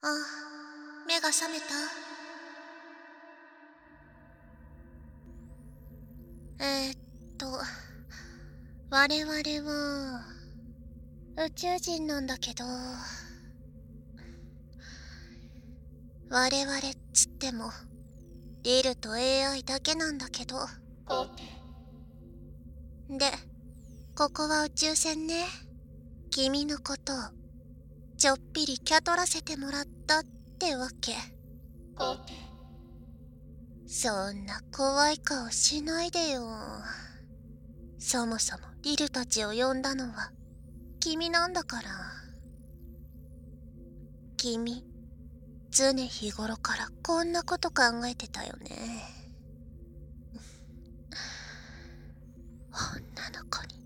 あ、目が覚めた？えー、っと、我々は、宇宙人なんだけど、我々っつっても、リルと AI だけなんだけど。で、ここは宇宙船ね。君のことを、ちょっぴりキャトらせてもらってたってわけ。そんな怖い顔しないでよ。そもそもリルたちを呼んだのは君なんだから。君、常日頃からこんなこと考えてたよね。女の子に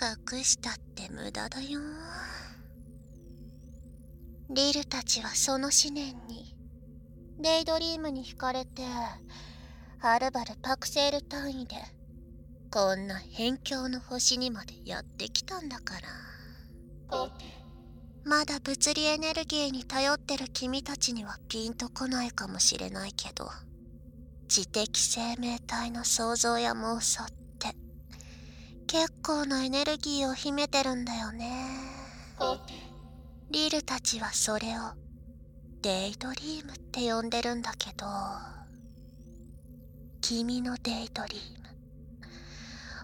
隠したって無駄だよ。リルたちはその思念にデイドリームに惹かれてはるばるパクセール単位でこんな辺境の星にまでやってきたんだから。まだ物理エネルギーに頼ってる君たちにはピンとこないかもしれないけど知的生命体の想像や妄想っ結構なエネルギーを秘めてるんだよね。リルたちはそれをデイドリームって呼んでるんだけど君のデイドリーム。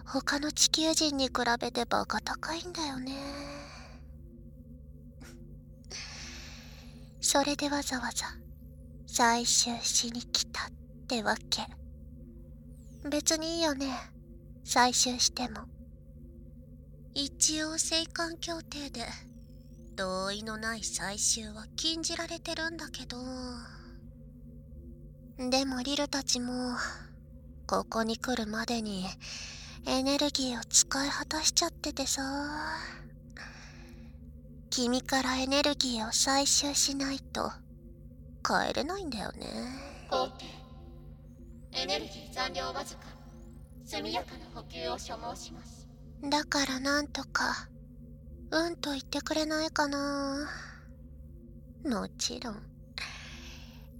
他の地球人に比べてバカ高いんだよね。それでわざわざ採集しに来たってわけ。別にいいよね。採集しても。一応生還協定で同意のない採集は禁じられてるんだけど。でもリルたちもここに来るまでにエネルギーを使い果たしちゃっててさ。君からエネルギーを採集しないと帰れないんだよね。エネルギー残量わずか。速やかな補給を所望します。だからなんとかうんと言ってくれないかな。もちろん。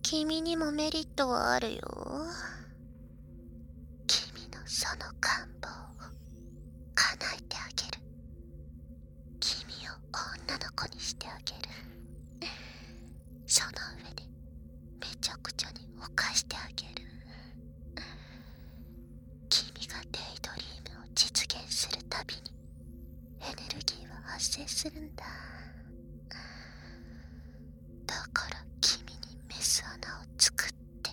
君にもメリットはあるよ。君のその願望を叶えてあげる。君を女の子にしてあげる。その上でめちゃくちゃに犯してあげる君がデイドリームを実現するたびにエネルギーは発生するんだ。だから君にメス穴を作って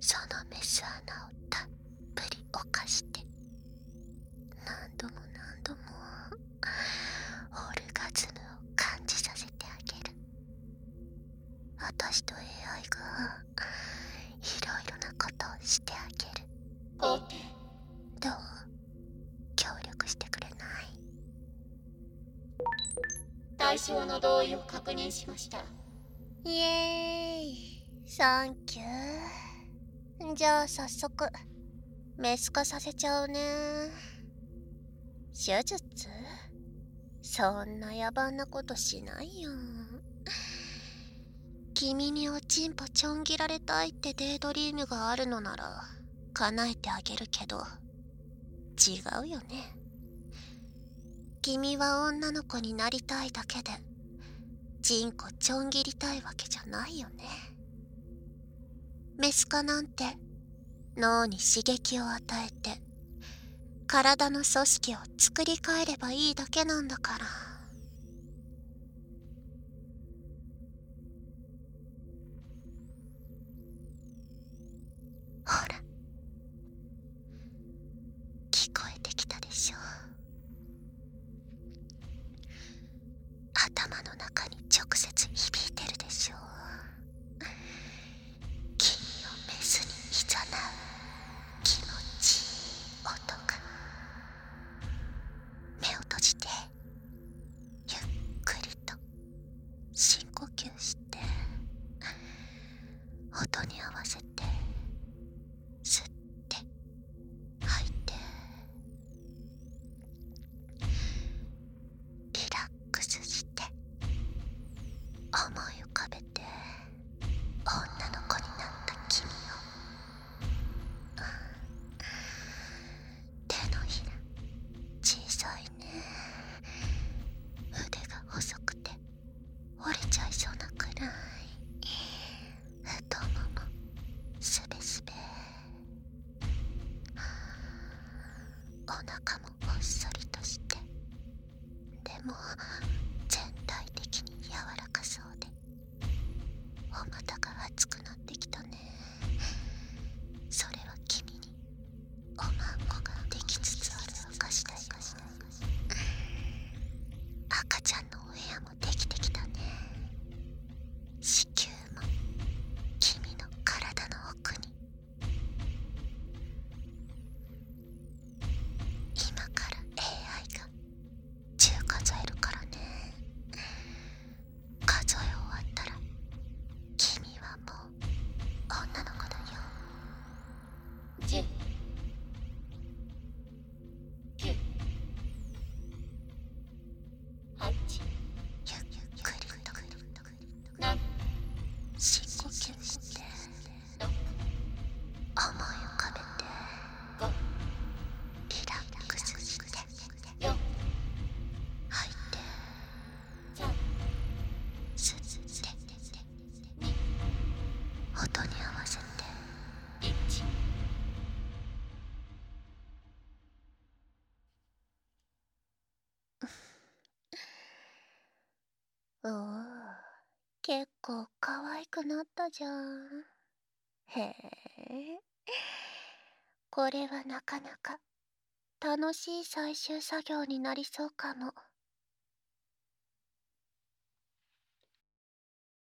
そのメス穴をたっぷり犯して何度も何度もオルガズムを感じさせてあげる。私と AI がいろいろなことをしてあげる。どう？対象の同意を確認しました。イエーイ。サンキュー。じゃあ早速メス化させちゃうね。手術？そんな野蛮なことしないよ。君におちんぽちょん切られたいってデイドリームがあるのなら叶えてあげるけど違うよね。君は女の子になりたいだけでジンコちょん切りたいわけじゃないよね。メス化なんて脳に刺激を与えて体の組織を作り変えればいいだけなんだから。頭の中に直接お腹もほっそりとしてでも全体的に柔らかそうでお股が熱くなっ音に合わせて。1おお結構可愛くなったじゃん。へえ。これはなかなか楽しい最終作業になりそうかも。